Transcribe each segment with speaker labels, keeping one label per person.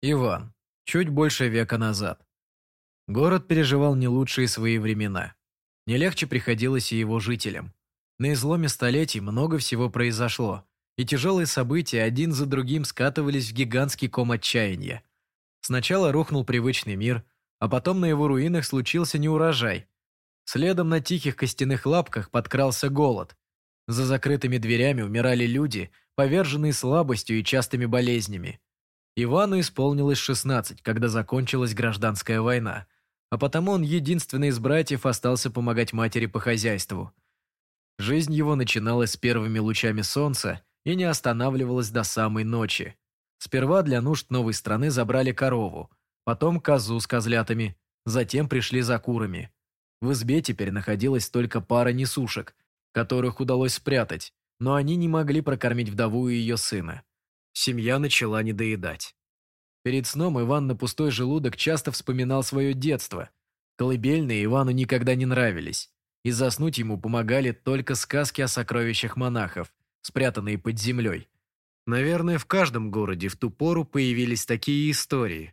Speaker 1: Иван. Чуть больше века назад. Город переживал не лучшие свои времена. Не легче приходилось и его жителям. На изломе столетий много всего произошло, и тяжелые события один за другим скатывались в гигантский ком отчаяния. Сначала рухнул привычный мир, а потом на его руинах случился неурожай. Следом на тихих костяных лапках подкрался голод. За закрытыми дверями умирали люди, поверженные слабостью и частыми болезнями. Ивану исполнилось 16, когда закончилась гражданская война, а потому он единственный из братьев остался помогать матери по хозяйству. Жизнь его начиналась с первыми лучами солнца и не останавливалась до самой ночи. Сперва для нужд новой страны забрали корову, потом козу с козлятами, затем пришли за курами. В избе теперь находилась только пара несушек, которых удалось спрятать, но они не могли прокормить вдову и ее сына. Семья начала недоедать. Перед сном Иван на пустой желудок часто вспоминал свое детство. Колыбельные Ивану никогда не нравились, и заснуть ему помогали только сказки о сокровищах монахов, спрятанные под землей. Наверное, в каждом городе в ту пору появились такие истории.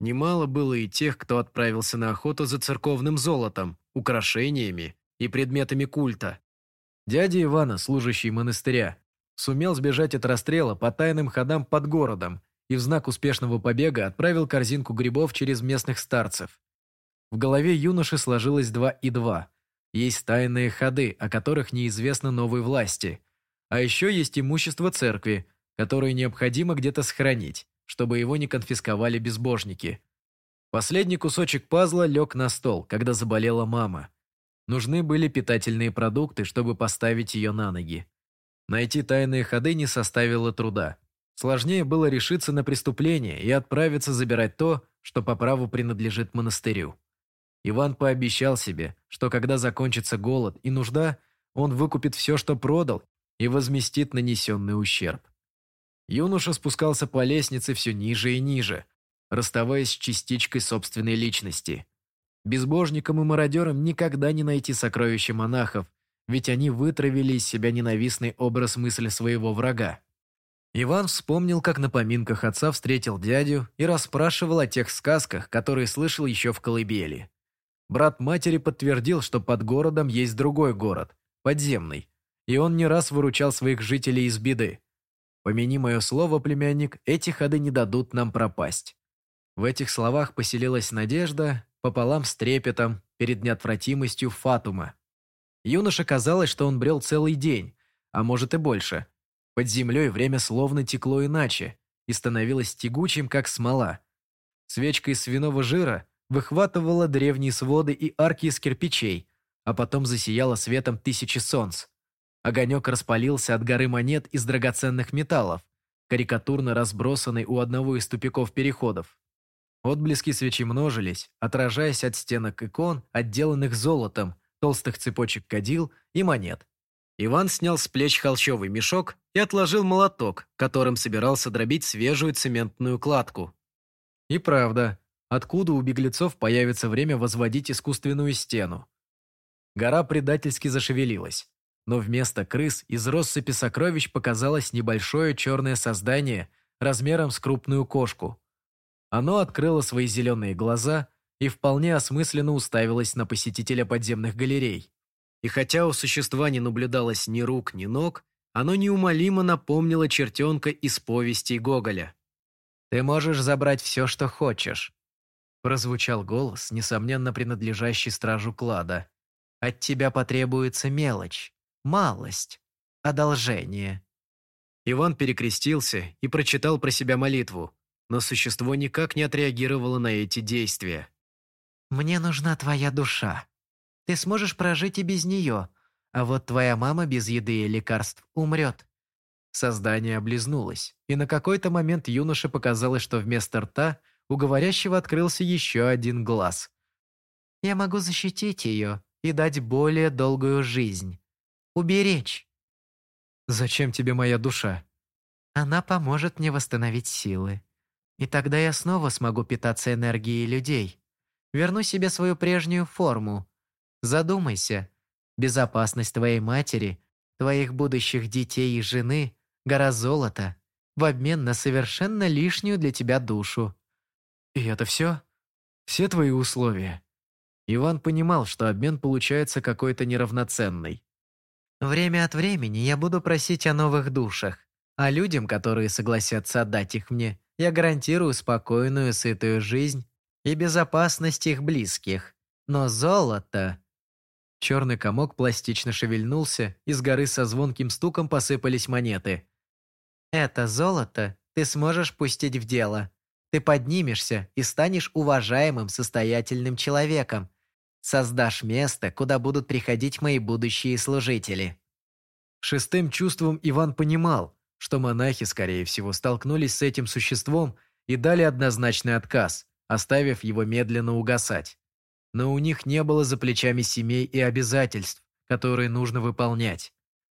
Speaker 1: Немало было и тех, кто отправился на охоту за церковным золотом, украшениями и предметами культа. Дядя Ивана, служащий монастыря, сумел сбежать от расстрела по тайным ходам под городом и в знак успешного побега отправил корзинку грибов через местных старцев. В голове юноши сложилось два и два. Есть тайные ходы, о которых неизвестно новой власти. А еще есть имущество церкви, которое необходимо где-то сохранить, чтобы его не конфисковали безбожники. Последний кусочек пазла лег на стол, когда заболела мама. Нужны были питательные продукты, чтобы поставить ее на ноги. Найти тайные ходы не составило труда. Сложнее было решиться на преступление и отправиться забирать то, что по праву принадлежит монастырю. Иван пообещал себе, что когда закончится голод и нужда, он выкупит все, что продал, и возместит нанесенный ущерб. Юноша спускался по лестнице все ниже и ниже, расставаясь с частичкой собственной личности. Безбожникам и мародерам никогда не найти сокровища монахов, ведь они вытравили из себя ненавистный образ мысли своего врага. Иван вспомнил, как на поминках отца встретил дядю и расспрашивал о тех сказках, которые слышал еще в колыбели. Брат матери подтвердил, что под городом есть другой город, подземный, и он не раз выручал своих жителей из беды. Помяни мое слово, племянник, эти ходы не дадут нам пропасть. В этих словах поселилась надежда, пополам с трепетом, перед неотвратимостью Фатума. Юноше казалось, что он брел целый день, а может и больше. Под землей время словно текло иначе и становилось тягучим, как смола. Свечка из свиного жира выхватывала древние своды и арки из кирпичей, а потом засияла светом тысячи солнц. Огонек распалился от горы монет из драгоценных металлов, карикатурно разбросанной у одного из тупиков переходов. Отблески свечи множились, отражаясь от стенок икон, отделанных золотом, толстых цепочек кадил и монет. Иван снял с плеч холщовый мешок и отложил молоток, которым собирался дробить свежую цементную кладку. И правда, откуда у беглецов появится время возводить искусственную стену? Гора предательски зашевелилась, но вместо крыс из россыпи сокровищ показалось небольшое черное создание размером с крупную кошку. Оно открыло свои зеленые глаза и вполне осмысленно уставилась на посетителя подземных галерей. И хотя у существа не наблюдалось ни рук, ни ног, оно неумолимо напомнило чертенка из повестей Гоголя. «Ты можешь забрать все, что хочешь», – прозвучал голос, несомненно принадлежащий стражу клада. «От тебя потребуется мелочь, малость, одолжение». Иван перекрестился и прочитал про себя молитву, но существо никак не отреагировало на эти действия. «Мне нужна твоя душа. Ты сможешь прожить и без нее, а вот твоя мама без еды и лекарств умрет». Создание облизнулось, и на какой-то момент юноше показалось, что вместо рта у говорящего открылся еще один глаз. «Я могу защитить ее и дать более долгую жизнь. Уберечь». «Зачем тебе моя душа?» «Она поможет мне восстановить силы. И тогда я снова смогу питаться энергией людей верну себе свою прежнюю форму. Задумайся. Безопасность твоей матери, твоих будущих детей и жены, гора золота
Speaker 2: в обмен на совершенно лишнюю для тебя душу».
Speaker 1: «И это все? Все твои условия?» Иван понимал, что обмен получается какой-то неравноценный.
Speaker 2: «Время от времени я буду просить о новых душах, а людям, которые согласятся отдать их мне, я гарантирую спокойную, сытую жизнь и безопасность их близких. Но золото...»
Speaker 1: Черный комок пластично шевельнулся, и с горы со звонким стуком посыпались монеты.
Speaker 2: «Это золото ты сможешь пустить в дело. Ты поднимешься и станешь уважаемым состоятельным человеком. Создашь место, куда будут приходить мои будущие служители».
Speaker 1: Шестым чувством Иван понимал, что монахи, скорее всего, столкнулись с этим существом и дали однозначный отказ, оставив его медленно угасать но у них не было за плечами семей и обязательств, которые нужно выполнять.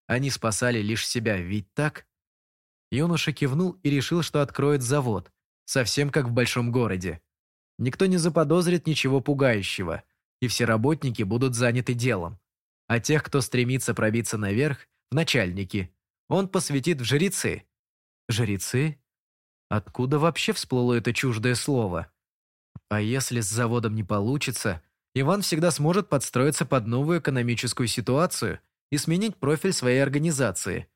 Speaker 1: Они спасали лишь себя, ведь так? Юноша кивнул и решил, что откроет завод, совсем как в большом городе. Никто не заподозрит ничего пугающего, и все работники будут заняты делом. А тех, кто стремится пробиться наверх, в начальники, он посвятит в жрецы. Жрецы? Откуда вообще всплыло это чуждое слово? А если с заводом не получится, Иван всегда сможет подстроиться под новую экономическую ситуацию и сменить профиль своей организации.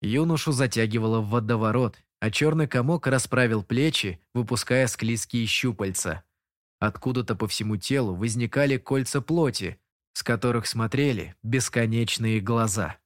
Speaker 1: Юношу затягивало в водоворот, а черный комок расправил плечи, выпуская склизкие щупальца. Откуда-то по всему телу возникали кольца плоти, с которых смотрели бесконечные глаза.